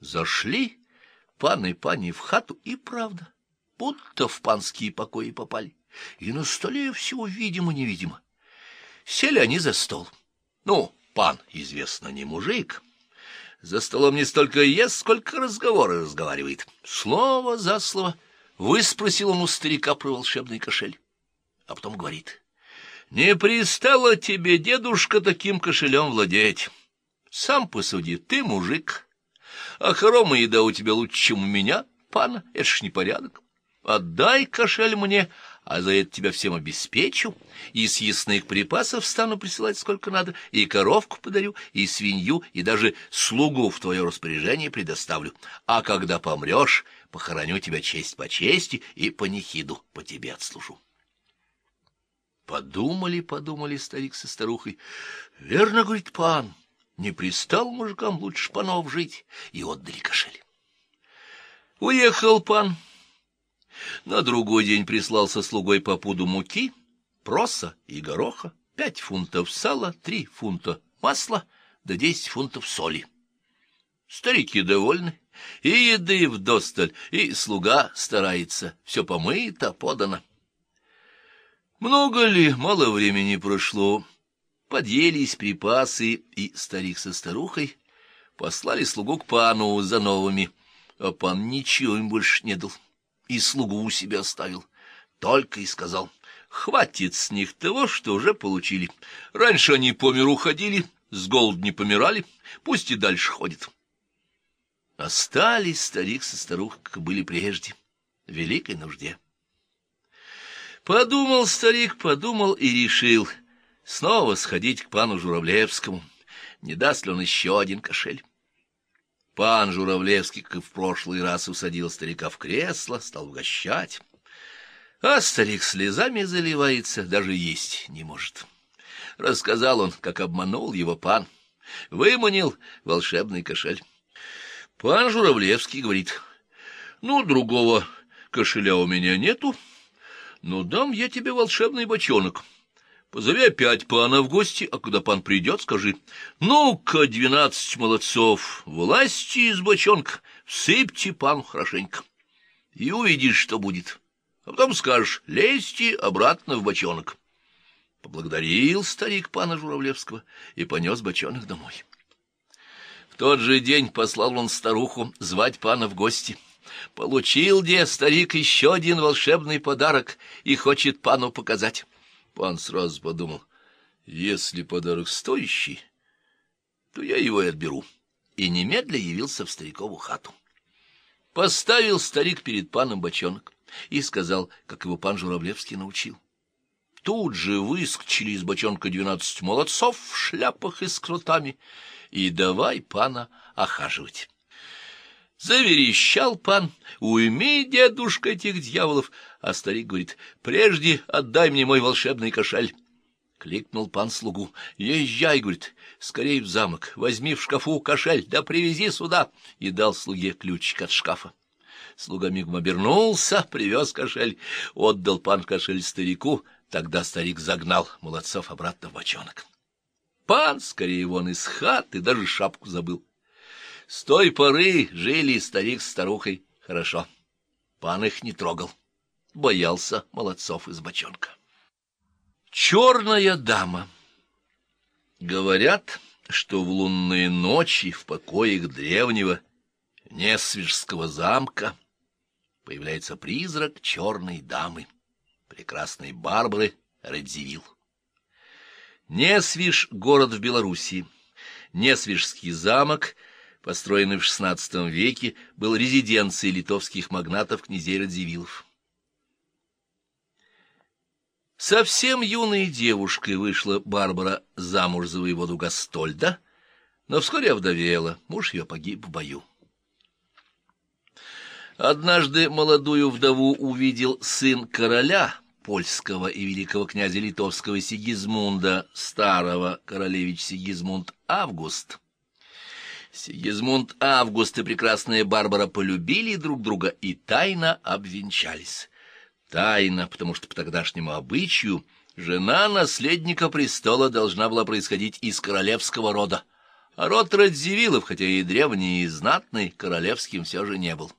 Зашли пан и пани в хату, и правда, будто в панские покои попали, и на столе всего видимо-невидимо. Сели они за стол. Ну, пан, известно, не мужик. За столом не столько ест, сколько разговоры разговаривает. Слово за слово выспросил он у старика про волшебный кошель. А потом говорит, «Не пристало тебе, дедушка, таким кошелем владеть. Сам посуди, ты мужик, а хрома еда у тебя лучше, чем у меня, пана, это ж непорядок. Отдай кошель мне, а за это тебя всем обеспечу, и съестных припасов стану присылать сколько надо, и коровку подарю, и свинью, и даже слугу в твое распоряжение предоставлю. А когда помрешь, похороню тебя честь по чести и по нехиду по тебе отслужу. Подумали, подумали старик со старухой. Верно, говорит пан, не пристал мужикам лучше панов жить, и отдали кошель. Уехал пан. На другой день прислал со слугой по пуду муки, проса и гороха, пять фунтов сала, три фунта масла да десять фунтов соли. Старики довольны, и еды вдосталь, и слуга старается, все помыто, подано. Много ли, мало времени прошло, Подъелись припасы, и старик со старухой послали слугу к пану за новыми, а пан ничего им больше не дал, и слугу у себя оставил, только и сказал, хватит с них того, что уже получили. Раньше они по миру ходили, с голоду не помирали, пусть и дальше ходят. Остались старик со старухой, как были прежде, в великой нужде. Подумал старик, подумал и решил — снова сходить к пану Журавлевскому, не даст ли он еще один кошель. Пан Журавлевский, как и в прошлый раз, усадил старика в кресло, стал угощать. А старик слезами заливается, даже есть не может. Рассказал он, как обманул его пан, выманил волшебный кошель. Пан Журавлевский говорит, ну, другого кошеля у меня нету, но дам я тебе волшебный бочонок. Позови опять пана в гости, а когда пан придет, скажи, «Ну-ка, двенадцать молодцов, власти из бочонка, сыпьте пану хорошенько, и увидишь, что будет. А потом скажешь, лезьте обратно в бочонок». Поблагодарил старик пана Журавлевского и понес бочонок домой. В тот же день послал он старуху звать пана в гости. Получил где старик еще один волшебный подарок и хочет пану показать. Пан сразу подумал, если подарок стоящий, то я его и отберу, и немедля явился в старикову хату. Поставил старик перед паном бочонок и сказал, как его пан Журавлевский научил. Тут же выскочили из бочонка двенадцать молодцов в шляпах и с крутами, и давай пана охаживать. Заверещал пан, уйми, дедушка, этих дьяволов, а старик говорит, прежде отдай мне мой волшебный кошель. Кликнул пан слугу. Езжай, говорит, скорей в замок, возьми в шкафу кошель, да привези сюда. И дал слуге ключик от шкафа. Слуга мигом обернулся, привез кошель, отдал пан кошель старику, тогда старик загнал молодцов обратно в бочонок. Пан скорее вон из хаты, даже шапку забыл. С той поры жили старик с старухой хорошо. Пан их не трогал, боялся молодцов из бочонка. Черная дама. Говорят, что в лунные ночи в покоях древнего Несвижского замка появляется призрак черной дамы, прекрасной Барбары Радзивилл. Несвиж — город в Белоруссии. Несвижский замок — построенный в XVI веке, был резиденцией литовских магнатов князей Радзивиллов. Совсем юной девушкой вышла Барбара замуж за воеводу Гастольда, но вскоре овдовела, муж ее погиб в бою. Однажды молодую вдову увидел сын короля, польского и великого князя литовского Сигизмунда, старого королевич Сигизмунд Август, Сигизмунд Август и прекрасная Барбара полюбили друг друга и тайно обвенчались. Тайно, потому что по тогдашнему обычаю жена наследника престола должна была происходить из королевского рода, А род Радзивиллов, хотя и древний, и знатный, королевским все же не был.